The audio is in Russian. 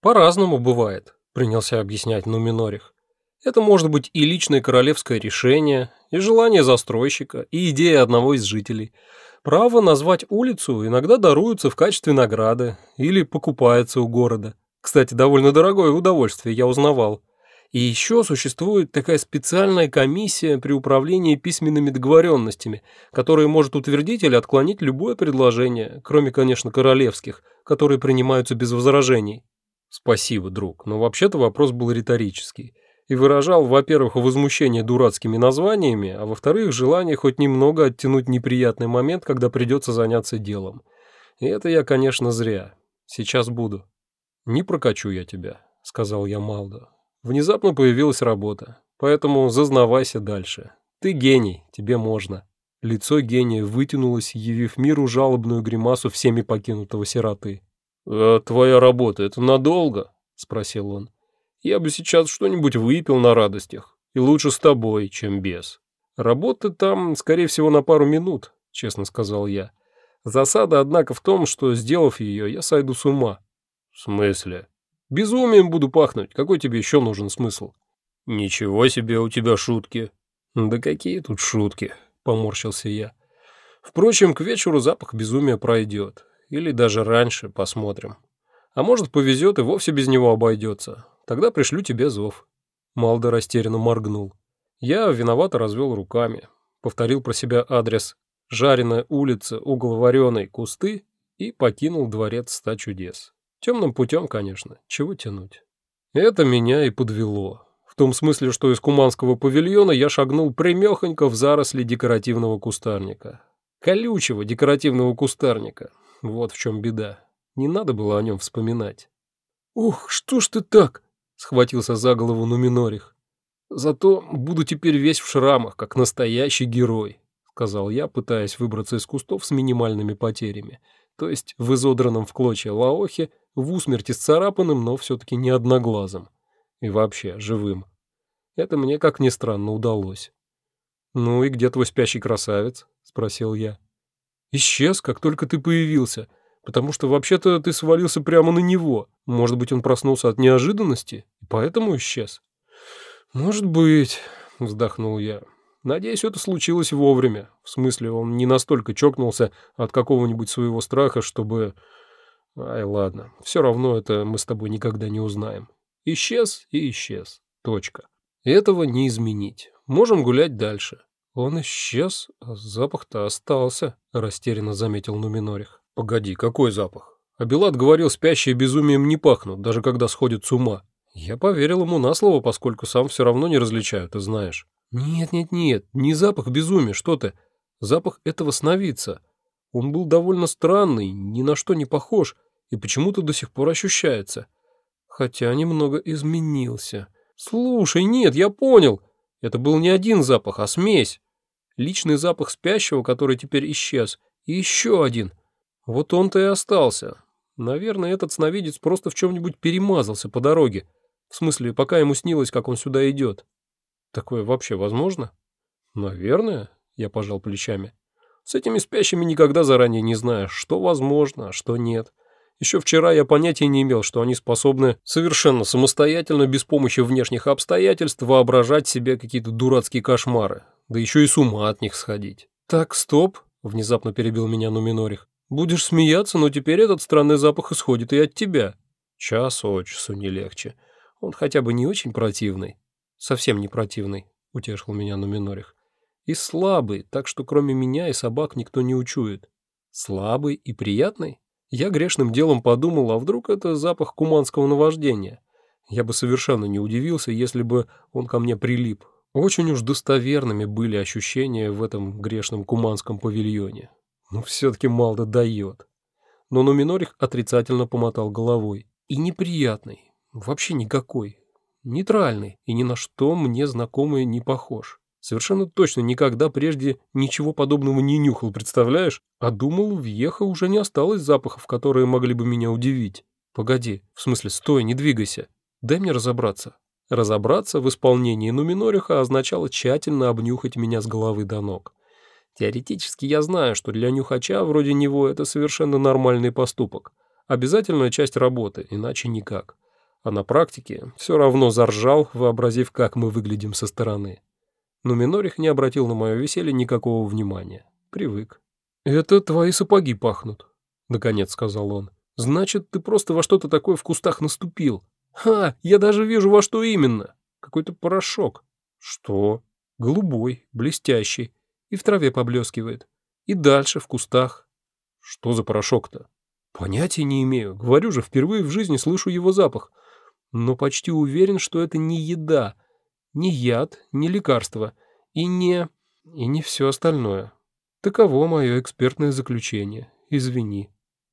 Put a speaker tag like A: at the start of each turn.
A: По-разному бывает, принялся объяснять Нуминорих. Это может быть и личное королевское решение, и желание застройщика, и идея одного из жителей. Право назвать улицу иногда даруются в качестве награды или покупается у города. Кстати, довольно дорогое удовольствие, я узнавал. И еще существует такая специальная комиссия при управлении письменными договоренностями, которая может утвердить или отклонить любое предложение, кроме, конечно, королевских, которые принимаются без возражений. Спасибо, друг, но вообще-то вопрос был риторический и выражал, во-первых, возмущение дурацкими названиями, а во-вторых, желание хоть немного оттянуть неприятный момент, когда придется заняться делом. И это я, конечно, зря. Сейчас буду. «Не прокачу я тебя», — сказал я Малдо. Внезапно появилась работа, поэтому зазнавайся дальше. Ты гений, тебе можно. Лицо гения вытянулось, явив миру жалобную гримасу всеми покинутого сироты. «А твоя работа — это надолго?» — спросил он. «Я бы сейчас что-нибудь выпил на радостях, и лучше с тобой, чем без. Работа там, скорее всего, на пару минут», — честно сказал я. «Засада, однако, в том, что, сделав ее, я сойду с ума». «В смысле?» Безумием буду пахнуть. Какой тебе еще нужен смысл? Ничего себе у тебя шутки. Да какие тут шутки, поморщился я. Впрочем, к вечеру запах безумия пройдет. Или даже раньше, посмотрим. А может, повезет и вовсе без него обойдется. Тогда пришлю тебе зов. Малда растерянно моргнул. Я виновато развел руками. Повторил про себя адрес «Жареная улица, угол вареной, кусты» и покинул дворец ста чудес. Темным путем, конечно, чего тянуть. Это меня и подвело. В том смысле, что из куманского павильона я шагнул прямехонько в заросли декоративного кустарника. Колючего декоративного кустарника. Вот в чем беда. Не надо было о нем вспоминать. «Ух, что ж ты так?» — схватился за голову Нуминорих. «Зато буду теперь весь в шрамах, как настоящий герой», — сказал я, пытаясь выбраться из кустов с минимальными потерями, то есть в изодранном в клочья лаохе в усмерти сцарапанным, но все-таки не одноглазым. И вообще живым. Это мне, как ни странно, удалось. «Ну и где твой спящий красавец?» — спросил я. «Исчез, как только ты появился, потому что вообще-то ты свалился прямо на него. Может быть, он проснулся от неожиданности и поэтому исчез?» «Может быть», — вздохнул я. «Надеюсь, это случилось вовремя. В смысле, он не настолько чокнулся от какого-нибудь своего страха, чтобы Ай, ладно, все равно это мы с тобой никогда не узнаем. Исчез и исчез. Точка. Этого не изменить. Можем гулять дальше. Он исчез, а запах-то остался, растерянно заметил Нуминорих. Погоди, какой запах? Абилат говорил, спящие безумием не пахнут, даже когда сходят с ума. Я поверил ему на слово, поскольку сам все равно не различаю, ты знаешь. Нет-нет-нет, не запах безумия, что ты. Запах этого сновидца. Он был довольно странный, ни на что не похож, и почему-то до сих пор ощущается. Хотя немного изменился. Слушай, нет, я понял. Это был не один запах, а смесь. Личный запах спящего, который теперь исчез, и еще один. Вот он-то и остался. Наверное, этот сновидец просто в чем-нибудь перемазался по дороге. В смысле, пока ему снилось, как он сюда идет. Такое вообще возможно? Наверное, я пожал плечами. С этими спящими никогда заранее не знаешь, что возможно, а что нет. Еще вчера я понятия не имел, что они способны совершенно самостоятельно, без помощи внешних обстоятельств, воображать себе какие-то дурацкие кошмары, да еще и с ума от них сходить. «Так, стоп», — внезапно перебил меня Нуминорих. «Будешь смеяться, но теперь этот странный запах исходит и от тебя». Час от часу не легче. Он хотя бы не очень противный. Совсем не противный, — утешил меня Нуминорих. И слабый, так что кроме меня и собак никто не учует. Слабый и приятный? Я грешным делом подумал, а вдруг это запах куманского наваждения. Я бы совершенно не удивился, если бы он ко мне прилип. Очень уж достоверными были ощущения в этом грешном куманском павильоне. Ну, все-таки Малда дает. Но Нуминорих отрицательно помотал головой. И неприятный. Вообще никакой. Нейтральный и ни на что мне знакомый не похож. Совершенно точно никогда прежде ничего подобного не нюхал, представляешь? А думал, в Ехо уже не осталось запахов, которые могли бы меня удивить. Погоди, в смысле, стой, не двигайся. Дай мне разобраться. Разобраться в исполнении Нуминориха означало тщательно обнюхать меня с головы до ног. Теоретически я знаю, что для нюхача вроде него это совершенно нормальный поступок. Обязательная часть работы, иначе никак. А на практике все равно заржал, вообразив, как мы выглядим со стороны. Но Минорих не обратил на мое веселье никакого внимания. Привык. «Это твои сапоги пахнут», — наконец сказал он. «Значит, ты просто во что-то такое в кустах наступил. Ха, я даже вижу, во что именно. Какой-то порошок». «Что?» «Голубой, блестящий, и в траве поблескивает. И дальше, в кустах». «Что за порошок-то?» «Понятия не имею. Говорю же, впервые в жизни слышу его запах. Но почти уверен, что это не еда, не яд, не лекарство и не... и не все остальное. Таково мое экспертное заключение. Извини».